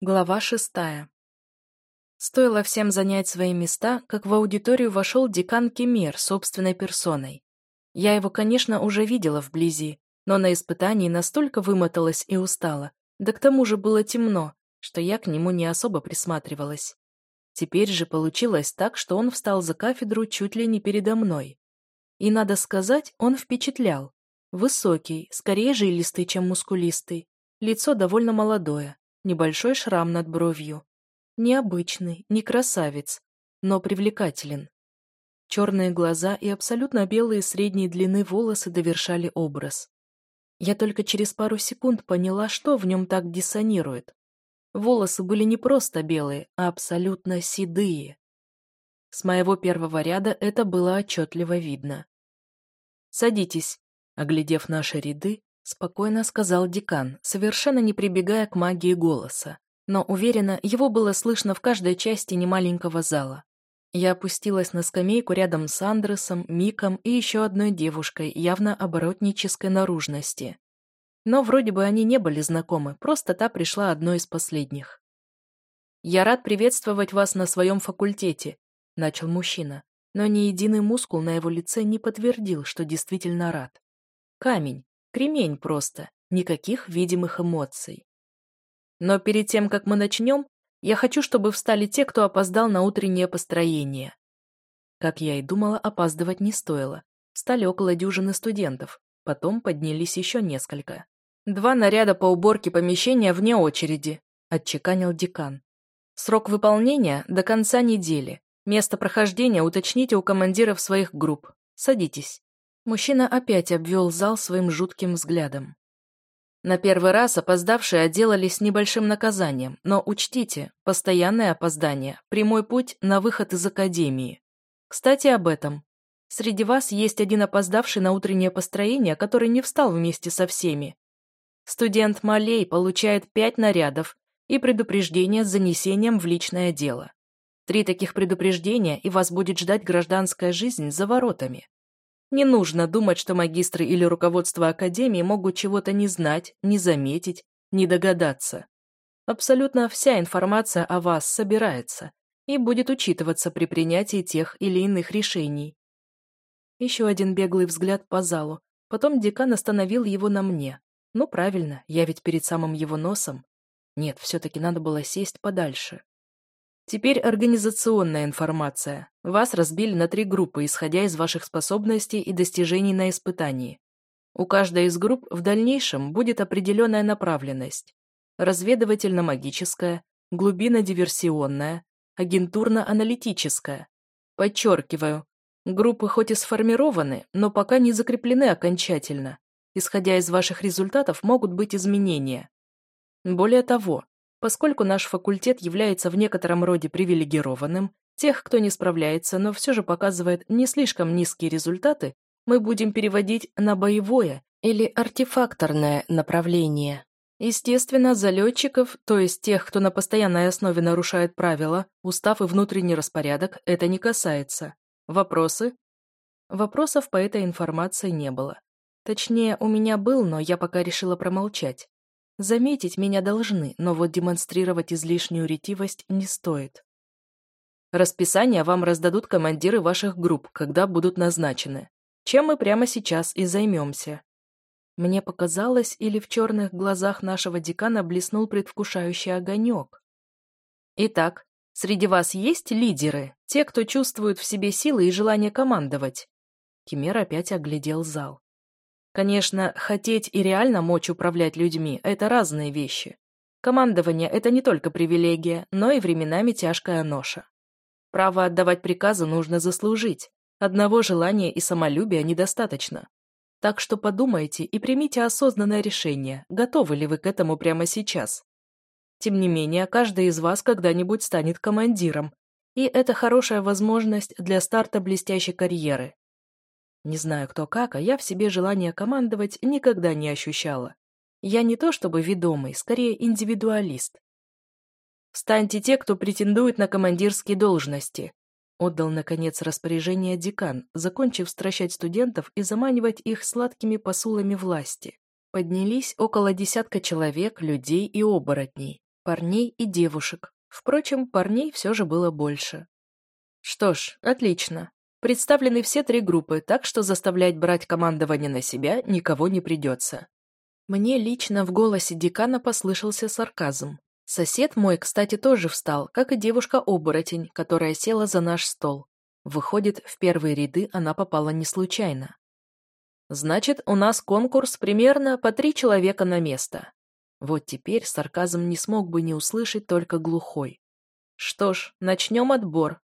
Глава шестая. Стоило всем занять свои места, как в аудиторию вошел декан Кемер собственной персоной. Я его, конечно, уже видела вблизи, но на испытании настолько вымоталась и устала, да к тому же было темно, что я к нему не особо присматривалась. Теперь же получилось так, что он встал за кафедру чуть ли не передо мной. И, надо сказать, он впечатлял. Высокий, скорее жилистый, чем мускулистый, лицо довольно молодое, Небольшой шрам над бровью. Необычный, не красавец, но привлекателен. Черные глаза и абсолютно белые средней длины волосы довершали образ. Я только через пару секунд поняла, что в нем так диссонирует. Волосы были не просто белые, а абсолютно седые. С моего первого ряда это было отчетливо видно. «Садитесь», — оглядев наши ряды, Спокойно сказал декан, совершенно не прибегая к магии голоса. Но, уверена, его было слышно в каждой части немаленького зала. Я опустилась на скамейку рядом с Андресом, Миком и еще одной девушкой, явно оборотнической наружности. Но вроде бы они не были знакомы, просто та пришла одной из последних. «Я рад приветствовать вас на своем факультете», — начал мужчина, но ни единый мускул на его лице не подтвердил, что действительно рад. Камень, Кремень просто, никаких видимых эмоций. Но перед тем, как мы начнем, я хочу, чтобы встали те, кто опоздал на утреннее построение. Как я и думала, опаздывать не стоило. Встали около дюжины студентов, потом поднялись еще несколько. «Два наряда по уборке помещения вне очереди», – отчеканил декан. «Срок выполнения – до конца недели. Место прохождения уточните у командиров своих групп. Садитесь». Мужчина опять обвел зал своим жутким взглядом. На первый раз опоздавшие отделались небольшим наказанием, но учтите, постоянное опоздание – прямой путь на выход из академии. Кстати, об этом. Среди вас есть один опоздавший на утреннее построение, который не встал вместе со всеми. Студент Малей получает пять нарядов и предупреждение с занесением в личное дело. Три таких предупреждения, и вас будет ждать гражданская жизнь за воротами. Не нужно думать, что магистры или руководство Академии могут чего-то не знать, не заметить, не догадаться. Абсолютно вся информация о вас собирается и будет учитываться при принятии тех или иных решений. Еще один беглый взгляд по залу, потом декан остановил его на мне. Ну, правильно, я ведь перед самым его носом. Нет, все-таки надо было сесть подальше. Теперь организационная информация. Вас разбили на три группы, исходя из ваших способностей и достижений на испытании. У каждой из групп в дальнейшем будет определенная направленность. Разведывательно-магическая, глубинно-диверсионная, агентурно-аналитическая. Подчеркиваю, группы хоть и сформированы, но пока не закреплены окончательно. Исходя из ваших результатов могут быть изменения. Более того, Поскольку наш факультет является в некотором роде привилегированным, тех, кто не справляется, но все же показывает не слишком низкие результаты, мы будем переводить на боевое или артефакторное направление. Естественно, залетчиков, то есть тех, кто на постоянной основе нарушает правила, устав и внутренний распорядок, это не касается. Вопросы? Вопросов по этой информации не было. Точнее, у меня был, но я пока решила промолчать. Заметить меня должны, но вот демонстрировать излишнюю ретивость не стоит. Расписание вам раздадут командиры ваших групп, когда будут назначены. Чем мы прямо сейчас и займемся. Мне показалось, или в черных глазах нашего декана блеснул предвкушающий огонек. Итак, среди вас есть лидеры, те, кто чувствует в себе силы и желание командовать? Кемер опять оглядел зал. Конечно, хотеть и реально мочь управлять людьми – это разные вещи. Командование – это не только привилегия, но и временами тяжкая ноша. Право отдавать приказы нужно заслужить. Одного желания и самолюбия недостаточно. Так что подумайте и примите осознанное решение, готовы ли вы к этому прямо сейчас. Тем не менее, каждый из вас когда-нибудь станет командиром, и это хорошая возможность для старта блестящей карьеры. Не знаю, кто как, а я в себе желание командовать никогда не ощущала. Я не то чтобы ведомый, скорее индивидуалист. «Встаньте те, кто претендует на командирские должности», отдал, наконец, распоряжение декан, закончив стращать студентов и заманивать их сладкими посулами власти. Поднялись около десятка человек, людей и оборотней. парней и девушек. Впрочем, парней все же было больше. Что ж, отлично. Представлены все три группы, так что заставлять брать командование на себя никого не придется. Мне лично в голосе декана послышался сарказм. Сосед мой, кстати, тоже встал, как и девушка-оборотень, которая села за наш стол. Выходит, в первые ряды она попала не случайно. Значит, у нас конкурс примерно по три человека на место. Вот теперь сарказм не смог бы не услышать только глухой. Что ж, начнем отбор.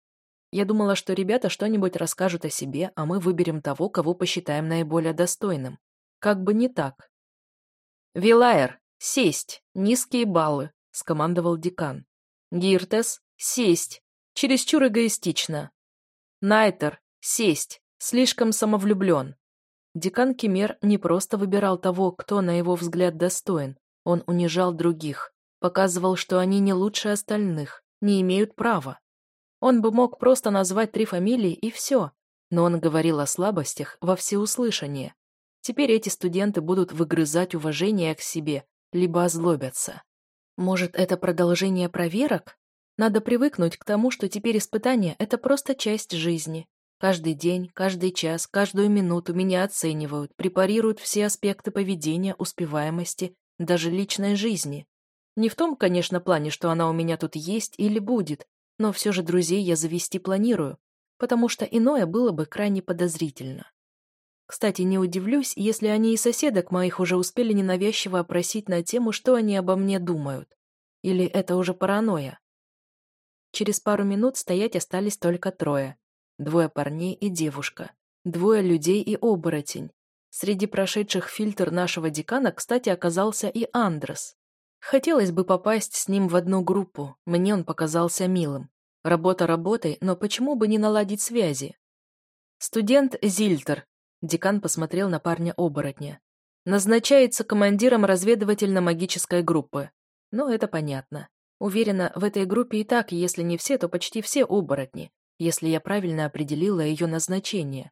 Я думала, что ребята что-нибудь расскажут о себе, а мы выберем того, кого посчитаем наиболее достойным. Как бы не так. «Вилайер, сесть, низкие баллы», — скомандовал декан. «Гиртес, сесть, чересчур эгоистично. Найтер, сесть, слишком самовлюблен». Декан Кемер не просто выбирал того, кто, на его взгляд, достоин, он унижал других, показывал, что они не лучше остальных, не имеют права. Он бы мог просто назвать три фамилии и все, но он говорил о слабостях во всеуслышание. Теперь эти студенты будут выгрызать уважение к себе, либо озлобятся. Может, это продолжение проверок? Надо привыкнуть к тому, что теперь испытания – это просто часть жизни. Каждый день, каждый час, каждую минуту меня оценивают, препарируют все аспекты поведения, успеваемости даже личной жизни. Не в том, конечно, плане, что она у меня тут есть или будет, но все же друзей я завести планирую, потому что иное было бы крайне подозрительно. Кстати, не удивлюсь, если они и соседок моих уже успели ненавязчиво опросить на тему, что они обо мне думают. Или это уже паранойя? Через пару минут стоять остались только трое. Двое парней и девушка. Двое людей и оборотень. Среди прошедших фильтр нашего декана, кстати, оказался и Андрес. Хотелось бы попасть с ним в одну группу, мне он показался милым. Работа работой, но почему бы не наладить связи? Студент Зильтер, декан посмотрел на парня-оборотня, назначается командиром разведывательно-магической группы. Ну, это понятно. Уверена, в этой группе и так, если не все, то почти все оборотни, если я правильно определила ее назначение.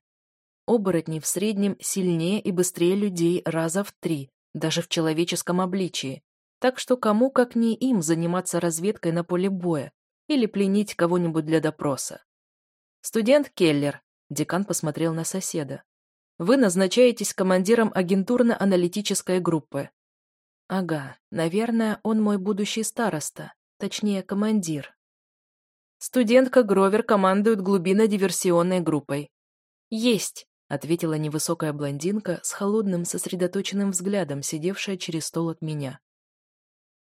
Оборотни в среднем сильнее и быстрее людей раза в три, даже в человеческом обличии. Так что кому, как не им, заниматься разведкой на поле боя или пленить кого-нибудь для допроса. «Студент Келлер», — декан посмотрел на соседа, «вы назначаетесь командиром агентурно-аналитической группы». «Ага, наверное, он мой будущий староста, точнее, командир». «Студентка Гровер командует глубино-диверсионной группой». «Есть», — ответила невысокая блондинка с холодным, сосредоточенным взглядом, сидевшая через стол от меня.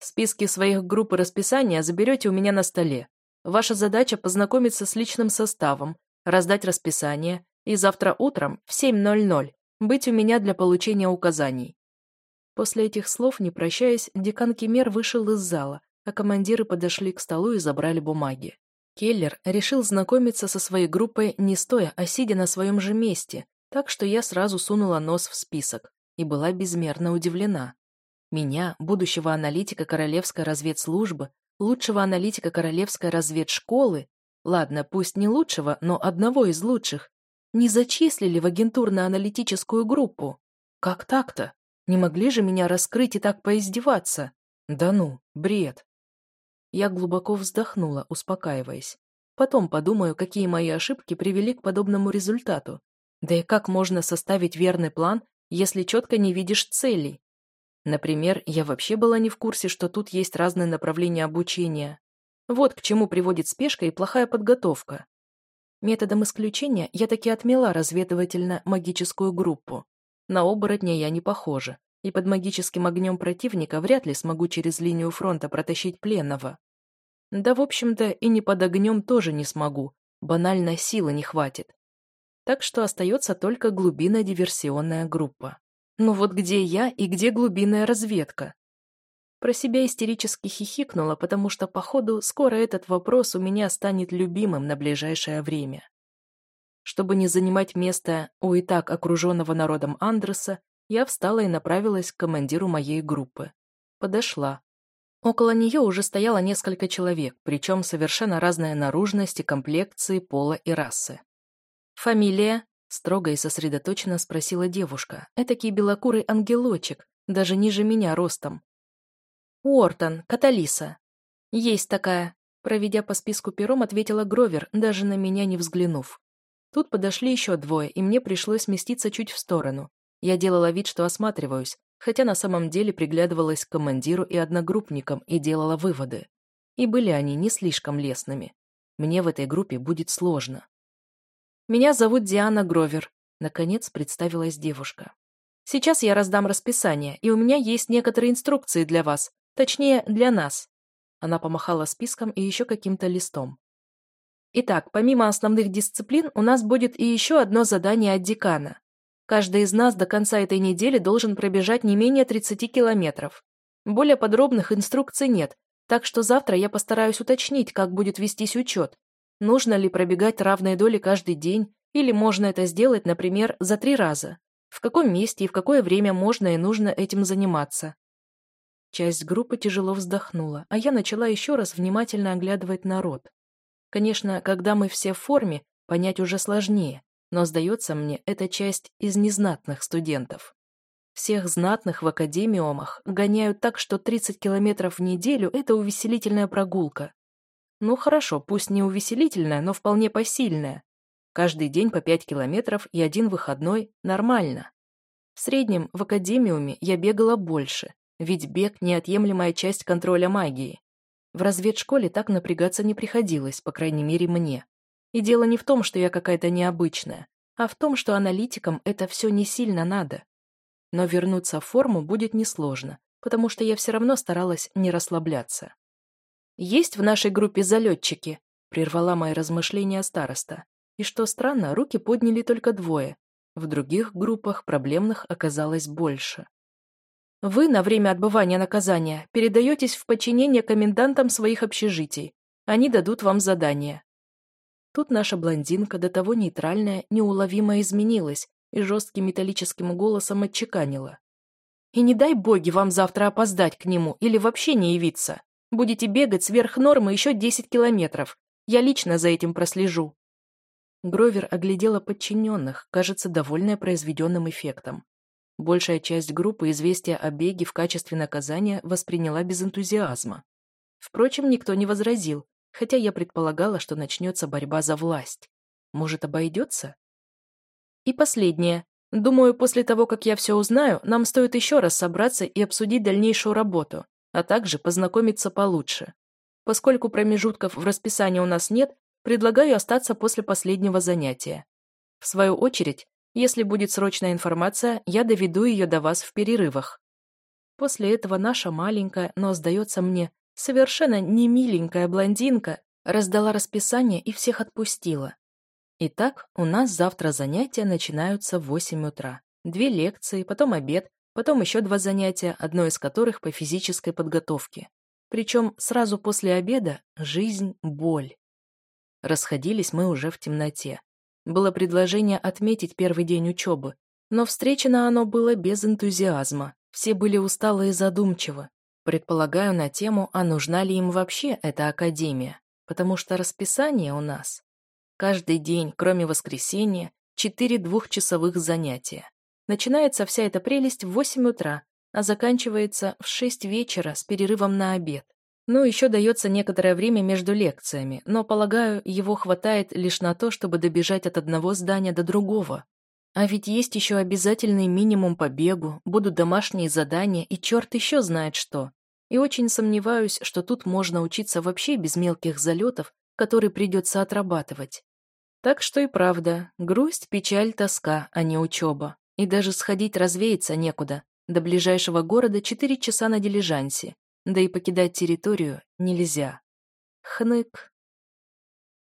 «Списки своих групп и расписания заберете у меня на столе. Ваша задача — познакомиться с личным составом, раздать расписание и завтра утром в 7.00 быть у меня для получения указаний». После этих слов, не прощаясь, декан Кемер вышел из зала, а командиры подошли к столу и забрали бумаги. Келлер решил знакомиться со своей группой не стоя, а сидя на своем же месте, так что я сразу сунула нос в список и была безмерно удивлена. Меня, будущего аналитика Королевской разведслужбы, лучшего аналитика Королевской разведшколы, ладно, пусть не лучшего, но одного из лучших, не зачислили в агентурно-аналитическую группу. Как так-то? Не могли же меня раскрыть и так поиздеваться? Да ну, бред. Я глубоко вздохнула, успокаиваясь. Потом подумаю, какие мои ошибки привели к подобному результату. Да и как можно составить верный план, если четко не видишь целей? Например, я вообще была не в курсе, что тут есть разные направления обучения. Вот к чему приводит спешка и плохая подготовка. Методом исключения я таки отмела разведывательно-магическую группу. На оборотня я не похожа, и под магическим огнем противника вряд ли смогу через линию фронта протащить пленного. Да, в общем-то, и не под огнем тоже не смогу, банально силы не хватит. Так что остается только глубинно-диверсионная группа. Ну вот где я и где глубинная разведка? Про себя истерически хихикнула, потому что, походу, скоро этот вопрос у меня станет любимым на ближайшее время. Чтобы не занимать место у и так окруженного народом Андреса, я встала и направилась к командиру моей группы. Подошла. Около нее уже стояло несколько человек, причем совершенно разные наружности, комплекции, пола и расы. «Фамилия?» – строго и сосредоточенно спросила девушка. Этакий белокурый ангелочек, даже ниже меня ростом. «Уортон, Каталиса», «Есть такая», — проведя по списку пером, ответила Гровер, даже на меня не взглянув. Тут подошли еще двое, и мне пришлось сместиться чуть в сторону. Я делала вид, что осматриваюсь, хотя на самом деле приглядывалась к командиру и одногруппникам и делала выводы. И были они не слишком лестными. Мне в этой группе будет сложно. «Меня зовут Диана Гровер», — наконец представилась девушка. «Сейчас я раздам расписание, и у меня есть некоторые инструкции для вас, точнее, для нас». Она помахала списком и еще каким-то листом. Итак, помимо основных дисциплин, у нас будет и еще одно задание от декана. Каждый из нас до конца этой недели должен пробежать не менее 30 километров. Более подробных инструкций нет, так что завтра я постараюсь уточнить, как будет вестись учет. Нужно ли пробегать равные доли каждый день, или можно это сделать, например, за три раза. В каком месте и в какое время можно и нужно этим заниматься. Часть группы тяжело вздохнула, а я начала еще раз внимательно оглядывать народ. Конечно, когда мы все в форме, понять уже сложнее, но, сдается мне, это часть из незнатных студентов. Всех знатных в академиумах гоняют так, что 30 километров в неделю – это увеселительная прогулка. Ну хорошо, пусть не увеселительная, но вполне посильная. Каждый день по 5 километров и один выходной – нормально. В среднем в академиуме я бегала больше, ведь бег – неотъемлемая часть контроля магии. В разведшколе так напрягаться не приходилось, по крайней мере мне. И дело не в том, что я какая-то необычная, а в том, что аналитикам это все не сильно надо. Но вернуться в форму будет несложно, потому что я все равно старалась не расслабляться. «Есть в нашей группе залетчики?» — прервала мои размышления староста. И что странно, руки подняли только двое. В других группах проблемных оказалось больше. Вы на время отбывания наказания передаетесь в подчинение комендантам своих общежитий. Они дадут вам задание. Тут наша блондинка, до того нейтральная, неуловимо изменилась и жестким металлическим голосом отчеканила. «И не дай боги вам завтра опоздать к нему или вообще не явиться. Будете бегать сверх нормы еще 10 километров. Я лично за этим прослежу». Гровер оглядела подчиненных, кажется, довольная произведенным эффектом. Большая часть группы известия о беге в качестве наказания восприняла без энтузиазма. Впрочем, никто не возразил, хотя я предполагала, что начнется борьба за власть. Может, обойдется? И последнее. Думаю, после того, как я все узнаю, нам стоит еще раз собраться и обсудить дальнейшую работу, а также познакомиться получше. Поскольку промежутков в расписании у нас нет, предлагаю остаться после последнего занятия. В свою очередь, если будет срочная информация, я доведу ее до вас в перерывах. После этого наша маленькая, но, сдается мне, Совершенно не миленькая блондинка раздала расписание и всех отпустила. Итак, у нас завтра занятия начинаются в 8 утра. Две лекции, потом обед, потом еще два занятия, одно из которых по физической подготовке. Причем сразу после обеда жизнь – боль. Расходились мы уже в темноте. Было предложение отметить первый день учебы, но встречено оно было без энтузиазма. Все были усталы и задумчивы. Предполагаю на тему, а нужна ли им вообще эта академия, потому что расписание у нас. Каждый день, кроме воскресенья, четыре двухчасовых занятия. Начинается вся эта прелесть в 8 утра, а заканчивается в 6 вечера с перерывом на обед. Ну, еще дается некоторое время между лекциями, но, полагаю, его хватает лишь на то, чтобы добежать от одного здания до другого. А ведь есть еще обязательный минимум по бегу, будут домашние задания и черт еще знает что. И очень сомневаюсь, что тут можно учиться вообще без мелких залетов, которые придется отрабатывать. Так что и правда, грусть, печаль, тоска, а не учеба. И даже сходить развеяться некуда. До ближайшего города четыре часа на дилижансе, да и покидать территорию нельзя. Хнык.